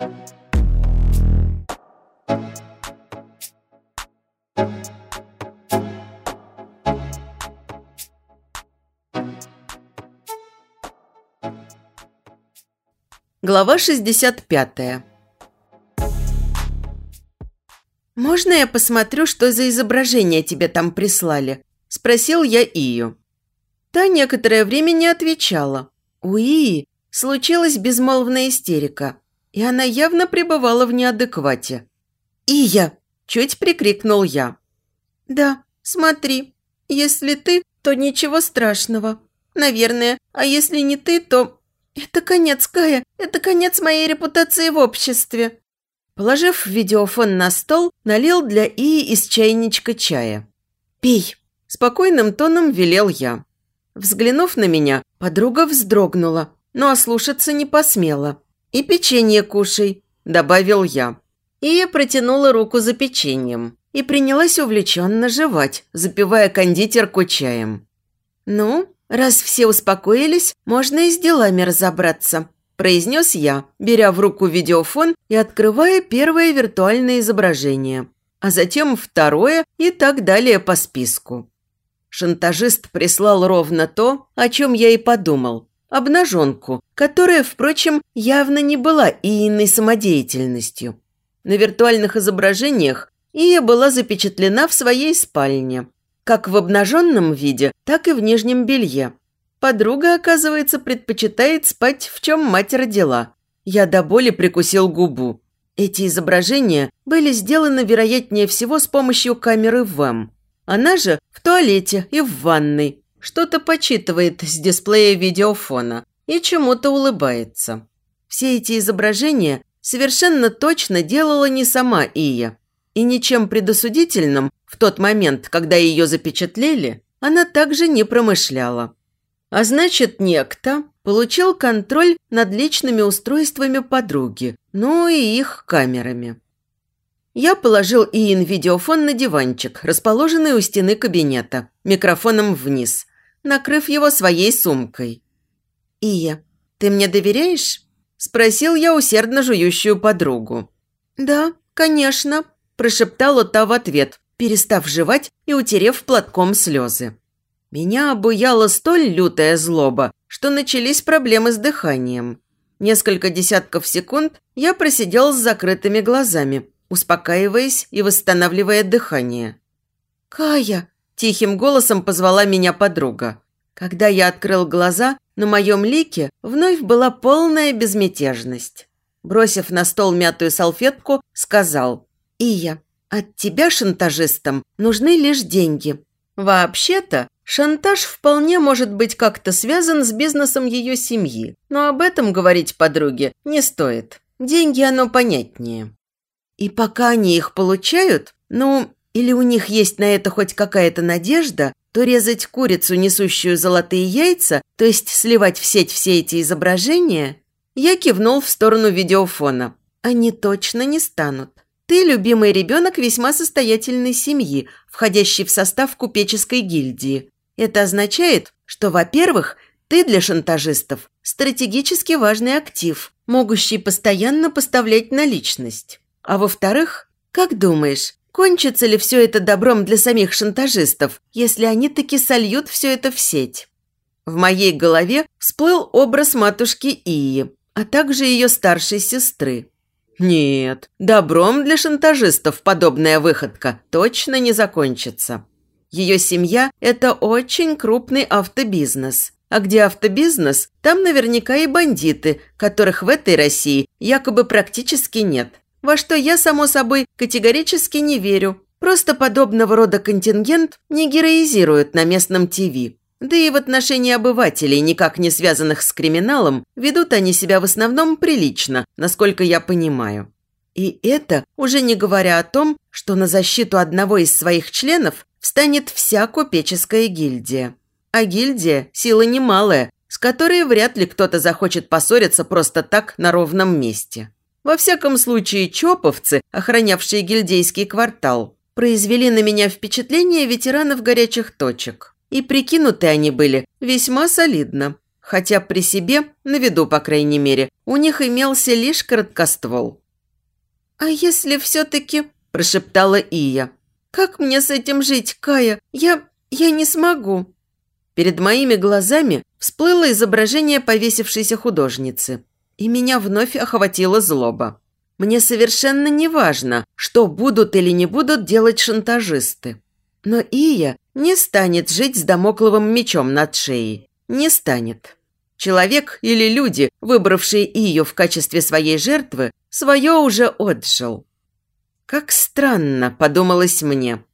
Глава 65 «Можно я посмотрю, что за изображение тебе там прислали?» – спросил я Ию. Та некоторое время не отвечала. У Ии случилась безмолвная истерика, и она явно пребывала в неадеквате. «Ия!» – чуть прикрикнул я. «Да, смотри. Если ты, то ничего страшного. Наверное. А если не ты, то «Это конец, Кая! Это конец моей репутации в обществе!» Положив видеофон на стол, налил для Ии из чайничка чая. «Пей!» – спокойным тоном велел я. Взглянув на меня, подруга вздрогнула, но ослушаться не посмела. «И печенье кушай», – добавил я. Ия протянула руку за печеньем и принялась увлеченно жевать, запивая кондитерку чаем. «Ну, «Раз все успокоились, можно и с делами разобраться», – произнес я, беря в руку видеофон и открывая первое виртуальное изображение, а затем второе и так далее по списку. Шантажист прислал ровно то, о чем я и подумал – обнаженку, которая, впрочем, явно не была ииной самодеятельностью. На виртуальных изображениях Ия была запечатлена в своей спальне – как в обнаженном виде, так и в нижнем белье. Подруга, оказывается, предпочитает спать, в чем мать родила. Я до боли прикусил губу. Эти изображения были сделаны, вероятнее всего, с помощью камеры ВЭМ. Она же в туалете и в ванной. Что-то почитывает с дисплея видеофона и чему-то улыбается. Все эти изображения совершенно точно делала не сама Ия. И ничем предосудительным в тот момент, когда ее запечатлели, она также не промышляла. А значит, некто получил контроль над личными устройствами подруги, ну и их камерами. Я положил Иин видеофон на диванчик, расположенный у стены кабинета, микрофоном вниз, накрыв его своей сумкой. «Ия, ты мне доверяешь?» – спросил я усердно жующую подругу. «Да, конечно», прошептала та в ответ, перестав жевать и утерев платком слезы. Меня обуяла столь лютая злоба, что начались проблемы с дыханием. Несколько десятков секунд я просидел с закрытыми глазами, успокаиваясь и восстанавливая дыхание. «Кая!» – тихим голосом позвала меня подруга. Когда я открыл глаза, на моем лике вновь была полная безмятежность. Бросив на стол мятую салфетку, сказал Ия, от тебя, шантажистам, нужны лишь деньги. Вообще-то, шантаж вполне может быть как-то связан с бизнесом ее семьи, но об этом говорить подруге не стоит. Деньги оно понятнее. И пока они их получают, ну, или у них есть на это хоть какая-то надежда, то резать курицу, несущую золотые яйца, то есть сливать в сеть все эти изображения, я кивнул в сторону видеофона. Они точно не станут. Ты любимый ребенок весьма состоятельной семьи, входящий в состав купеческой гильдии. Это означает, что, во-первых, ты для шантажистов стратегически важный актив, могущий постоянно поставлять наличность. А во-вторых, как думаешь, кончится ли все это добром для самих шантажистов, если они таки сольют все это в сеть? В моей голове всплыл образ матушки Ии, а также ее старшей сестры. Нет, добром для шантажистов подобная выходка точно не закончится. Ее семья – это очень крупный автобизнес. А где автобизнес, там наверняка и бандиты, которых в этой России якобы практически нет. Во что я, само собой, категорически не верю. Просто подобного рода контингент не героизируют на местном ТВ. Да и в отношении обывателей, никак не связанных с криминалом, ведут они себя в основном прилично, насколько я понимаю. И это уже не говоря о том, что на защиту одного из своих членов встанет вся купеческая гильдия. А гильдия – сила немалая, с которой вряд ли кто-то захочет поссориться просто так на ровном месте. Во всяком случае, чоповцы, охранявшие гильдейский квартал, произвели на меня впечатление ветеранов горячих точек. И прикинуты они были весьма солидно. хотя при себе, на виду, по крайней мере, у них имелся лишь короткоствол. «А если все-таки...» – прошептала Ия. «Как мне с этим жить, Кая? Я... я не смогу». Перед моими глазами всплыло изображение повесившейся художницы, и меня вновь охватила злоба. Мне совершенно не важно, что будут или не будут делать шантажисты. Но Ия не станет жить с домокловым мечом над шеей. Не станет. Человек или люди, выбравшие ее в качестве своей жертвы, свое уже отжил. Как странно, подумалось мне.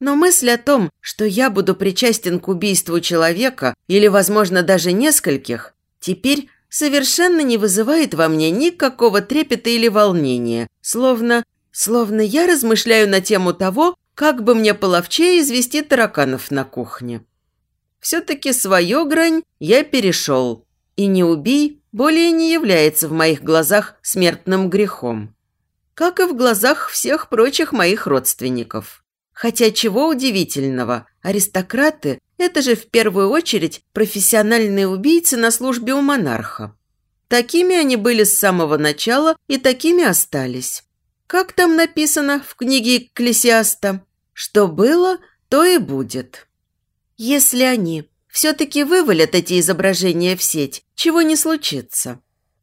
Но мысль о том, что я буду причастен к убийству человека или, возможно, даже нескольких, теперь совершенно не вызывает во мне никакого трепета или волнения, словно, словно я размышляю на тему того, как бы мне половчее извести тараканов на кухне. Все-таки свою грань я перешел, и не убий более не является в моих глазах смертным грехом как и в глазах всех прочих моих родственников. Хотя чего удивительного, аристократы – это же в первую очередь профессиональные убийцы на службе у монарха. Такими они были с самого начала и такими остались. Как там написано в книге Экклесиаста? Что было, то и будет. Если они все-таки вывалят эти изображения в сеть, чего не случится,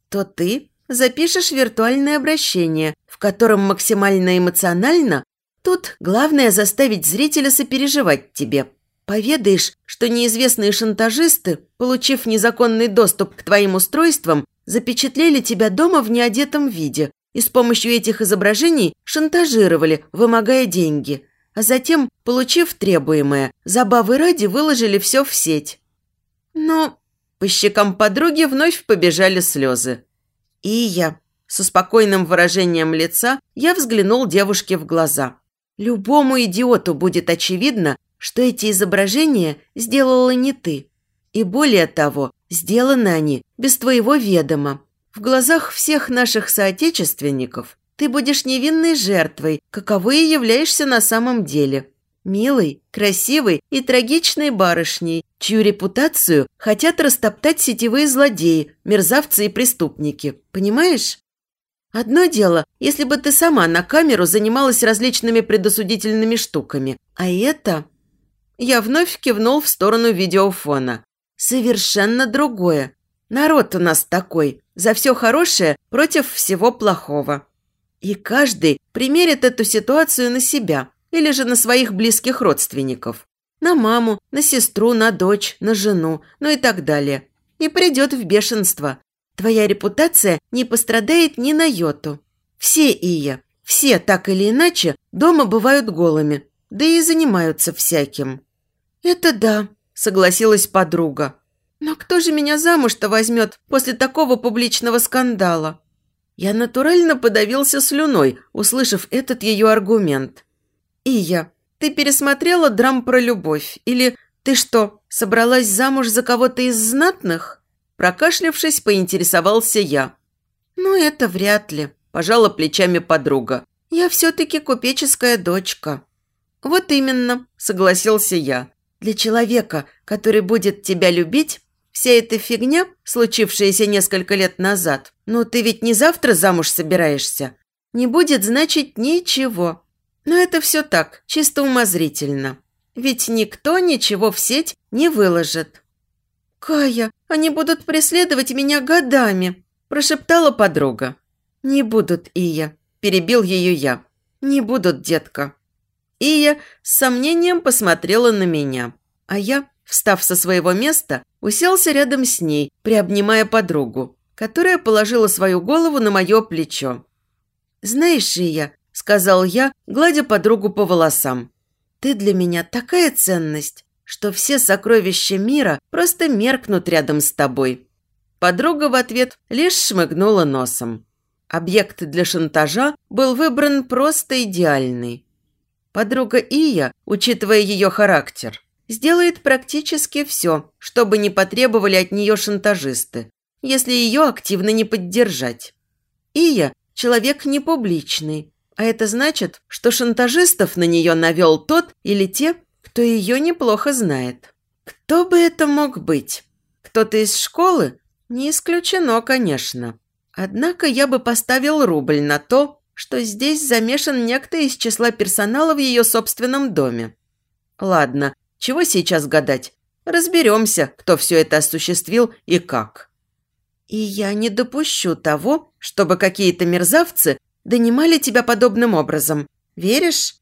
то ты запишешь виртуальное обращение, в котором максимально эмоционально, тут главное заставить зрителя сопереживать тебе. Поведаешь, что неизвестные шантажисты, получив незаконный доступ к твоим устройствам, запечатлели тебя дома в неодетом виде и с помощью этих изображений шантажировали, вымогая деньги, а затем, получив требуемое, забавы ради выложили все в сеть. Но по щекам подруги вновь побежали слезы. И я. Со спокойным выражением лица я взглянул девушке в глаза. Любому идиоту будет очевидно, что эти изображения сделала не ты. И более того, сделаны они без твоего ведома. В глазах всех наших соотечественников ты будешь невинной жертвой, каковой и являешься на самом деле. Милой, красивой и трагичной барышней, чью репутацию хотят растоптать сетевые злодеи, мерзавцы и преступники. Понимаешь? Одно дело, если бы ты сама на камеру занималась различными предосудительными штуками. А это... Я вновь кивнул в сторону видеофона. Совершенно другое. Народ у нас такой. За все хорошее против всего плохого. И каждый примерит эту ситуацию на себя или же на своих близких родственников. На маму, на сестру, на дочь, на жену, ну и так далее. И придет в бешенство. Твоя репутация не пострадает ни на йоту. Все Ия, все так или иначе дома бывают голыми, да и занимаются всяким. «Это да», – согласилась подруга. «Но кто же меня замуж-то возьмет после такого публичного скандала?» Я натурально подавился слюной, услышав этот ее аргумент. «Ия, ты пересмотрела драм про любовь? Или ты что, собралась замуж за кого-то из знатных?» Прокашлявшись, поинтересовался я. «Ну, это вряд ли», – пожала плечами подруга. «Я все-таки купеческая дочка». «Вот именно», – согласился я. «Для человека, который будет тебя любить, вся эта фигня, случившаяся несколько лет назад, ну ты ведь не завтра замуж собираешься, не будет значить ничего. Но это все так, чисто умозрительно. Ведь никто ничего в сеть не выложит. «Кая, они будут преследовать меня годами», – прошептала подруга. «Не будут, Ия», – перебил ее я. «Не будут, детка». Ия с сомнением посмотрела на меня, а я, встав со своего места, уселся рядом с ней, приобнимая подругу, которая положила свою голову на мое плечо. «Знаешь, Ия, – сказал я, гладя подругу по волосам. «Ты для меня такая ценность, что все сокровища мира просто меркнут рядом с тобой». Подруга в ответ лишь шмыгнула носом. Объект для шантажа был выбран просто идеальный. Подруга Ия, учитывая ее характер, сделает практически все, чтобы не потребовали от нее шантажисты, если ее активно не поддержать. Ия – человек непубличный, а это значит, что шантажистов на нее навел тот или те, кто ее неплохо знает. Кто бы это мог быть? Кто-то из школы? Не исключено, конечно. Однако я бы поставил рубль на то, что здесь замешан некто из числа персонала в ее собственном доме. Ладно, чего сейчас гадать? Разберемся, кто все это осуществил и как. И я не допущу того, чтобы какие-то мерзавцы донимали тебя подобным образом. Веришь?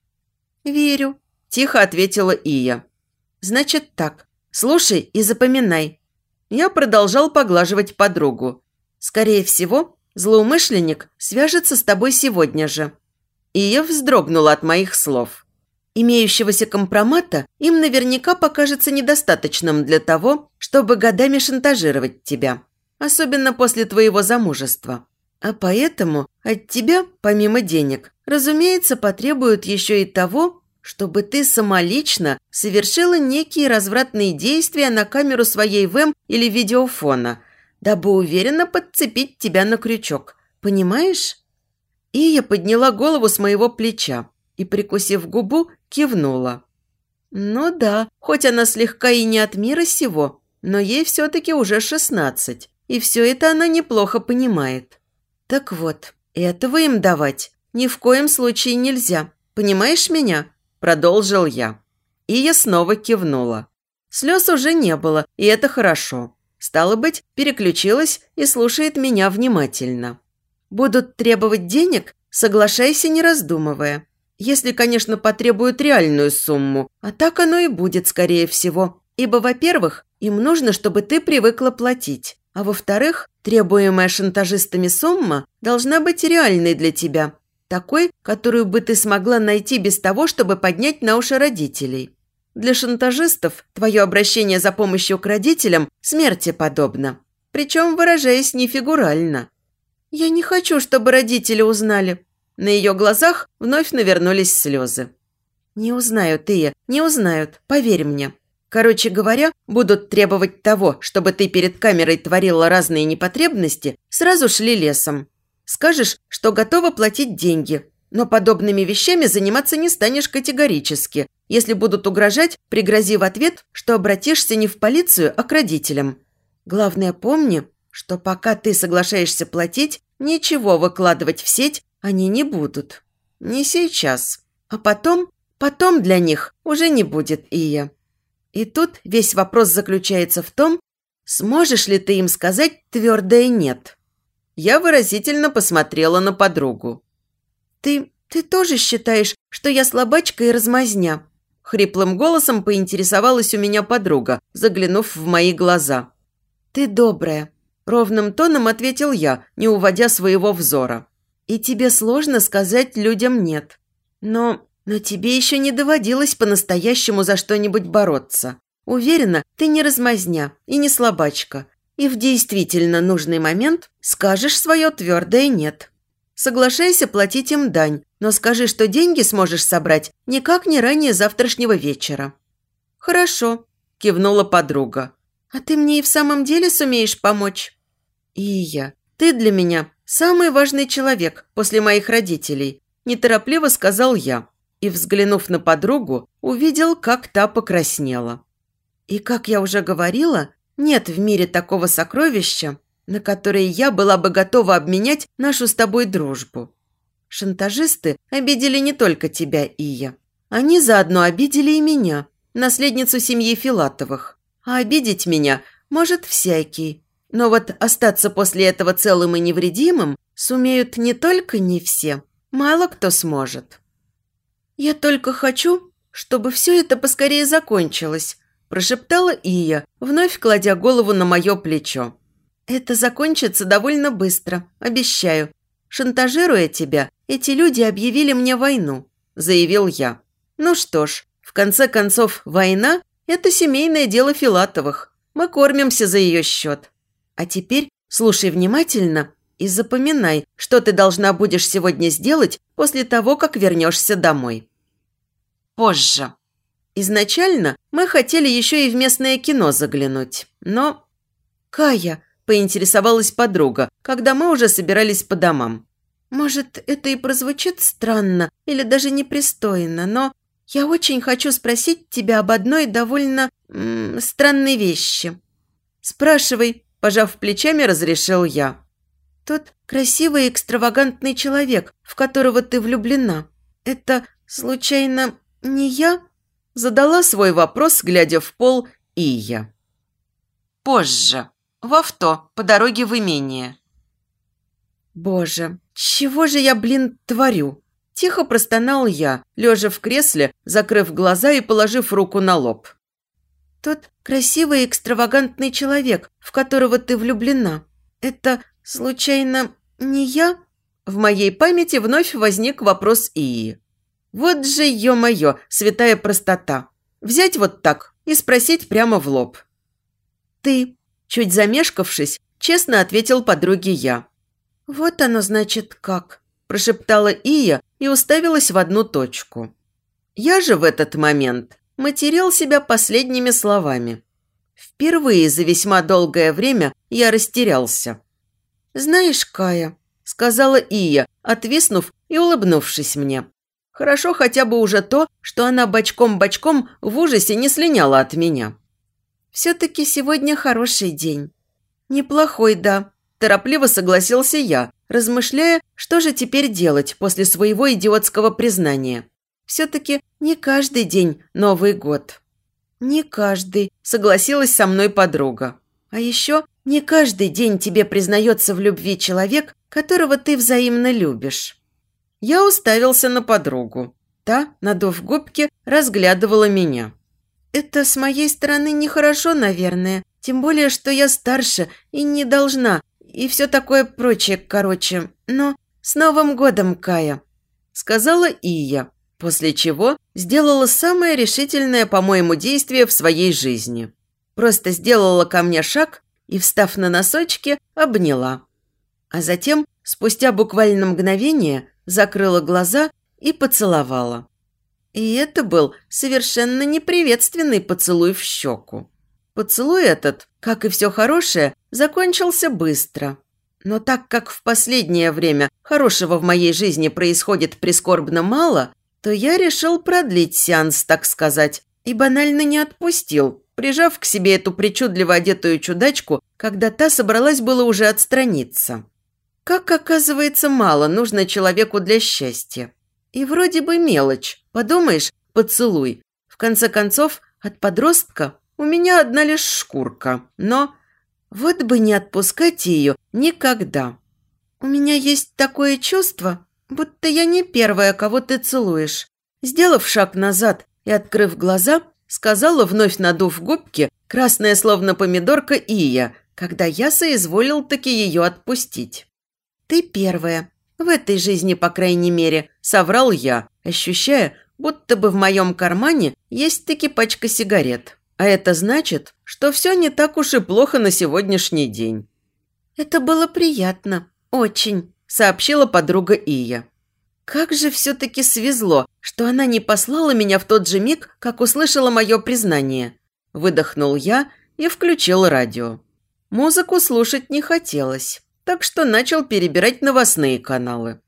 Верю, тихо ответила Ия. Значит так, слушай и запоминай. Я продолжал поглаживать подругу. Скорее всего, злоумышленник свяжется с тобой сегодня же. Ия вздрогнула от моих слов. Имеющегося компромата им наверняка покажется недостаточным для того, чтобы годами шантажировать тебя. Особенно после твоего замужества. А поэтому от тебя, помимо денег, разумеется, потребуют еще и того, чтобы ты самолично совершила некие развратные действия на камеру своей ВЭМ или видеофона, дабы уверенно подцепить тебя на крючок. Понимаешь? И я подняла голову с моего плеча и, прикусив губу, кивнула. Ну да, хоть она слегка и не от мира сего, но ей все-таки уже шестнадцать, и все это она неплохо понимает. Так вот, этого им давать ни в коем случае нельзя. Понимаешь меня? Продолжил я. И я снова кивнула. Слез уже не было, и это хорошо. Стало быть, переключилась и слушает меня внимательно. Будут требовать денег? Соглашайся, не раздумывая. Если, конечно, потребуют реальную сумму, а так оно и будет, скорее всего. Ибо, во-первых, им нужно, чтобы ты привыкла платить. А во-вторых, требуемая шантажистами сумма должна быть реальной для тебя, такой, которую бы ты смогла найти без того, чтобы поднять на уши родителей. Для шантажистов твое обращение за помощью к родителям смерти подобно. Причем выражаясь не фигурально. «Я не хочу, чтобы родители узнали». На ее глазах вновь навернулись слезы. «Не узнают, Ия, не узнают, поверь мне. Короче говоря, будут требовать того, чтобы ты перед камерой творила разные непотребности, сразу шли лесом. Скажешь, что готова платить деньги, но подобными вещами заниматься не станешь категорически. Если будут угрожать, пригрози в ответ, что обратишься не в полицию, а к родителям. Главное, помни, что пока ты соглашаешься платить, ничего выкладывать в сеть они не будут. Не сейчас. А потом, потом для них уже не будет Ия. И тут весь вопрос заключается в том, сможешь ли ты им сказать твердое «нет». Я выразительно посмотрела на подругу. «Ты... ты тоже считаешь, что я слабачка и размазня?» Хриплым голосом поинтересовалась у меня подруга, заглянув в мои глаза. «Ты добрая», – ровным тоном ответил я, не уводя своего взора. «И тебе сложно сказать людям «нет». Но... но тебе еще не доводилось по-настоящему за что-нибудь бороться. Уверена, ты не размазня и не слабачка, и в действительно нужный момент скажешь свое твердое «нет». Соглашайся платить им дань, но скажи, что деньги сможешь собрать никак не ранее завтрашнего вечера». «Хорошо», – кивнула подруга. «А ты мне и в самом деле сумеешь помочь?» «И я. Ты для меня самый важный человек после моих родителей», – неторопливо сказал я. И, взглянув на подругу, увидел, как та покраснела. И, как я уже говорила, нет в мире такого сокровища, на которое я была бы готова обменять нашу с тобой дружбу. Шантажисты обидели не только тебя, Ия. Они заодно обидели и меня, наследницу семьи Филатовых. А обидеть меня может всякий. Но вот остаться после этого целым и невредимым сумеют не только не все, мало кто сможет. Я только хочу, чтобы все это поскорее закончилось, прошептала Ия, вновь кладя голову на мое плечо. «Это закончится довольно быстро, обещаю. Шантажируя тебя, эти люди объявили мне войну», – заявил я. «Ну что ж, в конце концов, война – это семейное дело Филатовых. Мы кормимся за ее счет. А теперь слушай внимательно и запоминай, что ты должна будешь сегодня сделать после того, как вернешься домой». Позже. Изначально мы хотели еще и в местное кино заглянуть, но... «Кая», – поинтересовалась подруга, когда мы уже собирались по домам. «Может, это и прозвучит странно или даже непристойно, но я очень хочу спросить тебя об одной довольно м странной вещи». «Спрашивай», – пожав плечами, разрешил я. «Тот красивый экстравагантный человек, в которого ты влюблена, это, случайно, не я?» Задала свой вопрос, глядя в пол, и я. «Позже. В авто, по дороге в имение». «Боже, чего же я, блин, творю?» Тихо простонал я, лежа в кресле, закрыв глаза и положив руку на лоб. «Тот красивый экстравагантный человек, в которого ты влюблена, это, случайно, не я?» В моей памяти вновь возник вопрос Ии. «Вот же, ё-моё, святая простота! Взять вот так и спросить прямо в лоб». «Ты», чуть замешкавшись, честно ответил подруге я. «Вот оно, значит, как», – прошептала Ия и уставилась в одну точку. Я же в этот момент материл себя последними словами. Впервые за весьма долгое время я растерялся. «Знаешь, Кая», – сказала Ия, отвиснув и улыбнувшись мне. Хорошо хотя бы уже то, что она бочком-бочком в ужасе не слиняла от меня. «Все-таки сегодня хороший день». «Неплохой, да», – торопливо согласился я, размышляя, что же теперь делать после своего идиотского признания. Все-таки не каждый день Новый год. «Не каждый», – согласилась со мной подруга. «А еще не каждый день тебе признается в любви человек, которого ты взаимно любишь». Я уставился на подругу. Та, надув губки, разглядывала меня. «Это с моей стороны нехорошо, наверное. Тем более, что я старше и не должна, и все такое прочее, короче. Но с Новым годом, Кая!» Сказала Ия, после чего сделала самое решительное, по-моему, действие в своей жизни. Просто сделала ко мне шаг и, встав на носочки, обняла. А затем, спустя буквально мгновение, закрыла глаза и поцеловала. И это был совершенно неприветственный поцелуй в щеку. Поцелуй этот, как и все хорошее, закончился быстро. Но так как в последнее время хорошего в моей жизни происходит прискорбно мало, то я решил продлить сеанс, так сказать, и банально не отпустил, прижав к себе эту причудливо одетую чудачку, когда та собралась было уже отстраниться. Как оказывается, мало нужно человеку для счастья. И вроде бы мелочь. Подумаешь, поцелуй. В конце концов, от подростка у меня одна лишь шкурка. Но вот бы не отпускать ее никогда. У меня есть такое чувство, будто я не первая, кого ты целуешь. Сделав шаг назад и открыв глаза, сказала, вновь надув губки, красная словно помидорка Ия, когда я соизволил таки ее отпустить. «Ты первая. В этой жизни, по крайней мере», – соврал я, ощущая, будто бы в моем кармане есть таки пачка сигарет. А это значит, что все не так уж и плохо на сегодняшний день. «Это было приятно. Очень», – сообщила подруга Ия. Как же все-таки свезло, что она не послала меня в тот же миг, как услышала мое признание. Выдохнул я и включил радио. Музыку слушать не хотелось так что начал перебирать новостные каналы.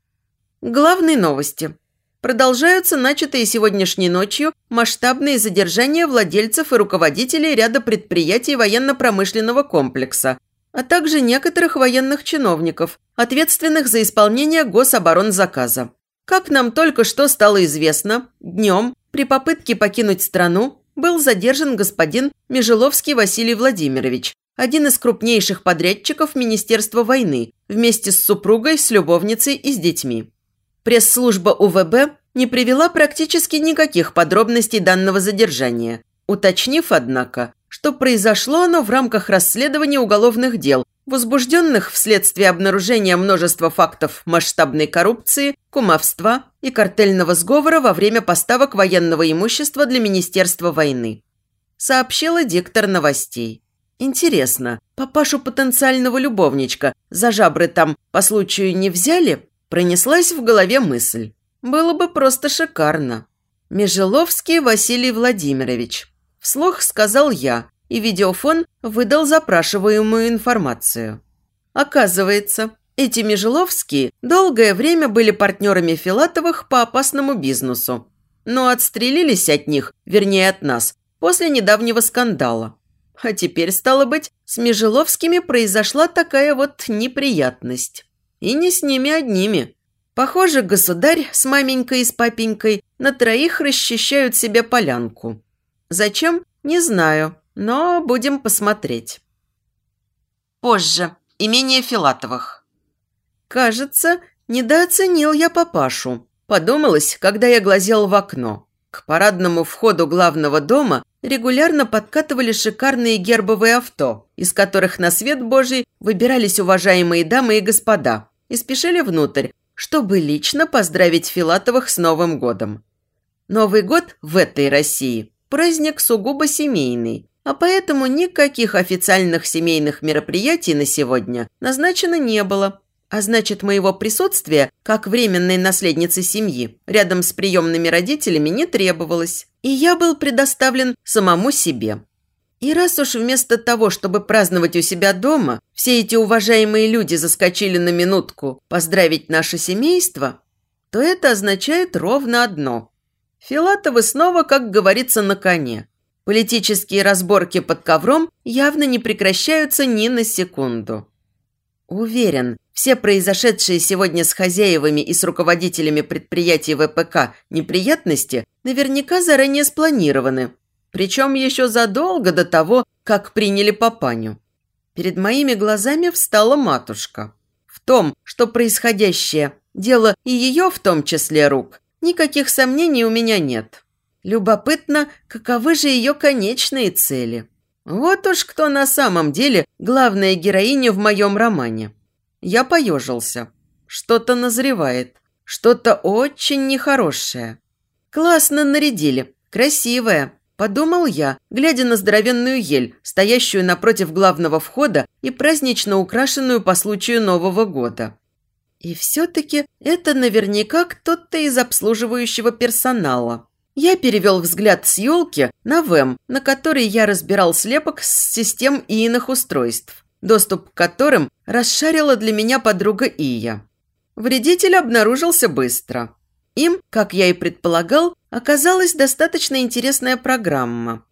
Главные новости. Продолжаются начатые сегодняшней ночью масштабные задержания владельцев и руководителей ряда предприятий военно-промышленного комплекса, а также некоторых военных чиновников, ответственных за исполнение гособоронзаказа. Как нам только что стало известно, днем при попытке покинуть страну был задержан господин Межеловский Василий Владимирович, один из крупнейших подрядчиков Министерства войны, вместе с супругой, с любовницей и с детьми. Пресс-служба УВБ не привела практически никаких подробностей данного задержания, уточнив, однако, что произошло оно в рамках расследования уголовных дел, возбужденных вследствие обнаружения множества фактов масштабной коррупции, кумовства и картельного сговора во время поставок военного имущества для Министерства войны. Сообщила диктор новостей. Интересно, папашу потенциального любовничка за жабры там по случаю не взяли? Пронеслась в голове мысль. Было бы просто шикарно. Межеловский Василий Владимирович. Вслух сказал я, и видеофон выдал запрашиваемую информацию. Оказывается, эти Межеловские долгое время были партнерами Филатовых по опасному бизнесу, но отстрелились от них, вернее от нас, после недавнего скандала. А теперь, стало быть, с Межеловскими произошла такая вот неприятность. И не с ними одними. Похоже, государь с маменькой и с папенькой на троих расчищают себе полянку. Зачем? Не знаю, но будем посмотреть. Позже. Имение Филатовых. Кажется, недооценил я папашу. Подумалось, когда я глазел в окно. К парадному входу главного дома регулярно подкатывали шикарные гербовые авто, из которых на свет Божий выбирались уважаемые дамы и господа и спешили внутрь, чтобы лично поздравить Филатовых с Новым годом. Новый год в этой России – праздник сугубо семейный, а поэтому никаких официальных семейных мероприятий на сегодня назначено не было, а значит, моего присутствия, как временной наследницы семьи, рядом с приемными родителями не требовалось. И я был предоставлен самому себе. И раз уж вместо того, чтобы праздновать у себя дома, все эти уважаемые люди заскочили на минутку поздравить наше семейство, то это означает ровно одно. Филатовы снова, как говорится, на коне. Политические разборки под ковром явно не прекращаются ни на секунду. Уверен, все произошедшие сегодня с хозяевами и с руководителями предприятий ВПК неприятности наверняка заранее спланированы, причем еще задолго до того, как приняли папаню. Перед моими глазами встала матушка. В том, что происходящее – дело и ее в том числе рук, никаких сомнений у меня нет. Любопытно, каковы же ее конечные цели. Вот уж кто на самом деле главная героиня в моем романе. Я поежился. Что-то назревает. Что-то очень нехорошее. Классно нарядили. Красивая. Подумал я, глядя на здоровенную ель, стоящую напротив главного входа и празднично украшенную по случаю Нового года. И все-таки это наверняка кто-то из обслуживающего персонала. Я перевел взгляд с елки на ВЭМ, на которой я разбирал слепок с систем и иных устройств, доступ к которым расшарила для меня подруга Ия. Вредитель обнаружился быстро. Им, как я и предполагал, оказалась достаточно интересная программа,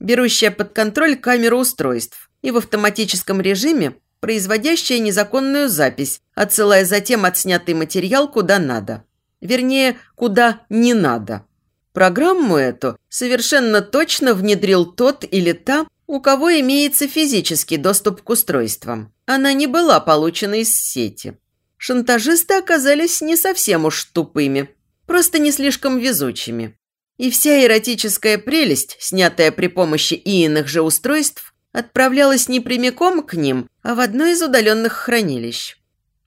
берущая под контроль камеру устройств и в автоматическом режиме производящая незаконную запись, отсылая затем отснятый материал куда надо. Вернее, куда не надо. Программу эту совершенно точно внедрил тот или та, у кого имеется физический доступ к устройствам. Она не была получена из сети. Шантажисты оказались не совсем уж тупыми, просто не слишком везучими. И вся эротическая прелесть, снятая при помощи иных же устройств, отправлялась не прямиком к ним, а в одно из удаленных хранилищ.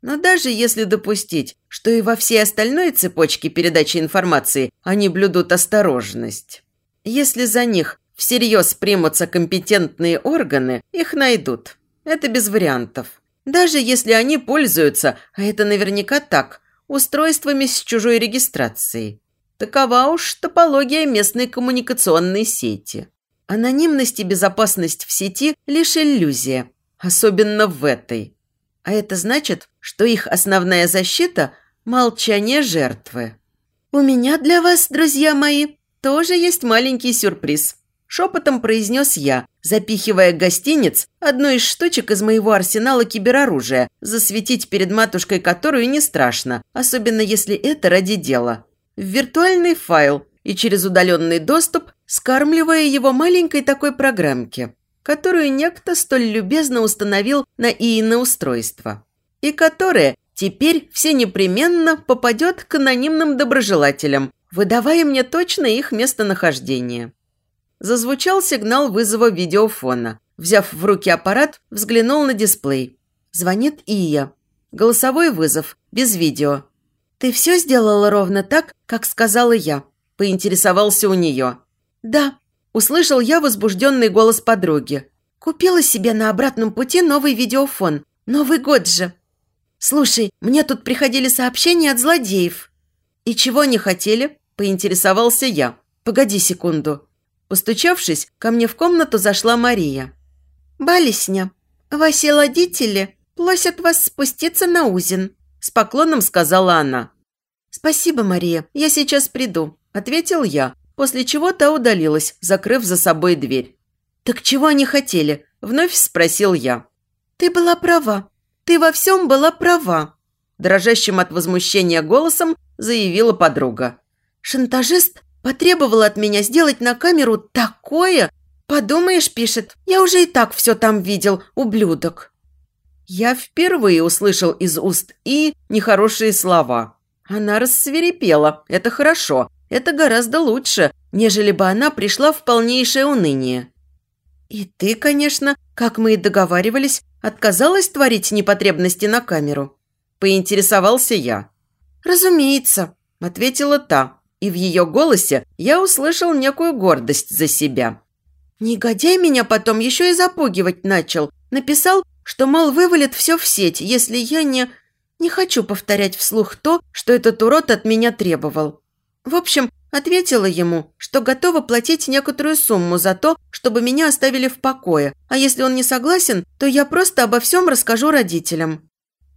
Но даже если допустить, что и во всей остальной цепочке передачи информации они блюдут осторожность, если за них всерьез примутся компетентные органы, их найдут. Это без вариантов. Даже если они пользуются, а это наверняка так, устройствами с чужой регистрацией. Такова уж топология местной коммуникационной сети. Анонимность и безопасность в сети – лишь иллюзия, особенно в этой. А это значит, что их основная защита – молчание жертвы. «У меня для вас, друзья мои, тоже есть маленький сюрприз», – шепотом произнес я, запихивая гостиниц одну из штучек из моего арсенала кибероружия, засветить перед матушкой которую не страшно, особенно если это ради дела. В виртуальный файл и через удаленный доступ, скармливая его маленькой такой программке которую некто столь любезно установил на ИИН устройство, и которое теперь все непременно попадет к анонимным доброжелателям, выдавая мне точно их местонахождение. Зазвучал сигнал вызова видеофона. Взяв в руки аппарат, взглянул на дисплей. Звонит Ия. Голосовой вызов, без видео. «Ты все сделала ровно так, как сказала я», – поинтересовался у нее. «Да», Услышал я возбужденный голос подруги. Купила себе на обратном пути новый видеофон. Новый год же. Слушай, мне тут приходили сообщения от злодеев. И чего не хотели? Поинтересовался я. Погоди секунду. Постучавшись, ко мне в комнату зашла Мария. «Балесня, ваши родители просят вас спуститься на узин», с поклоном сказала она. «Спасибо, Мария, я сейчас приду», – ответил я, после чего та удалилась, закрыв за собой дверь. «Так чего они хотели?» – вновь спросил я. «Ты была права. Ты во всем была права», – дрожащим от возмущения голосом заявила подруга. «Шантажист потребовал от меня сделать на камеру такое, «Подумаешь, – пишет, – я уже и так все там видел, ублюдок». Я впервые услышал из уст И нехорошие слова. Она рассверепела. Это хорошо. Это гораздо лучше, нежели бы она пришла в полнейшее уныние. И ты, конечно, как мы и договаривались, отказалась творить непотребности на камеру. Поинтересовался я. «Разумеется», – ответила та, и в ее голосе я услышал некую гордость за себя. Негодяй меня потом еще и запугивать начал. Написал, что, мол, вывалит все в сеть, если я не... Не хочу повторять вслух то, что этот урод от меня требовал. В общем, ответила ему, что готова платить некоторую сумму за то, чтобы меня оставили в покое, а если он не согласен, то я просто обо всем расскажу родителям.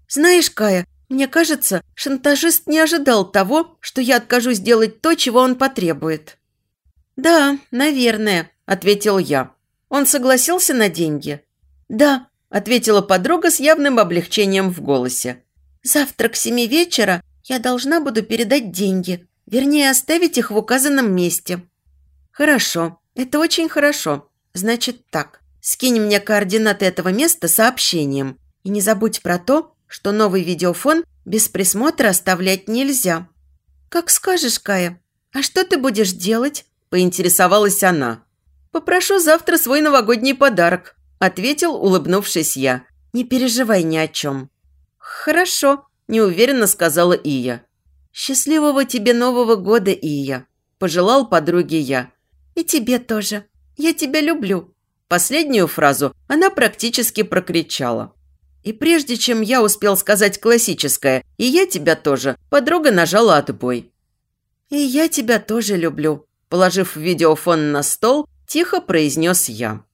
Знаешь, Кая, мне кажется, шантажист не ожидал того, что я откажусь делать то, чего он потребует. Да, наверное, ответил я. Он согласился на деньги? Да, ответила подруга с явным облегчением в голосе. Завтра к семи вечера я должна буду передать деньги, вернее, оставить их в указанном месте. Хорошо, это очень хорошо. Значит так, скинь мне координаты этого места сообщением. И не забудь про то, что новый видеофон без присмотра оставлять нельзя. Как скажешь, Кая. А что ты будешь делать? Поинтересовалась она. «Попрошу завтра свой новогодний подарок», – ответил, улыбнувшись я. «Не переживай ни о чем». «Хорошо», – неуверенно сказала Ия. «Счастливого тебе Нового года, Ия», – пожелал подруге я. «И тебе тоже. Я тебя люблю». Последнюю фразу она практически прокричала. И прежде чем я успел сказать классическое «и я тебя тоже», подруга нажала отбой. «И я тебя тоже люблю», – положив видеофон на стол, Тихо произнес я.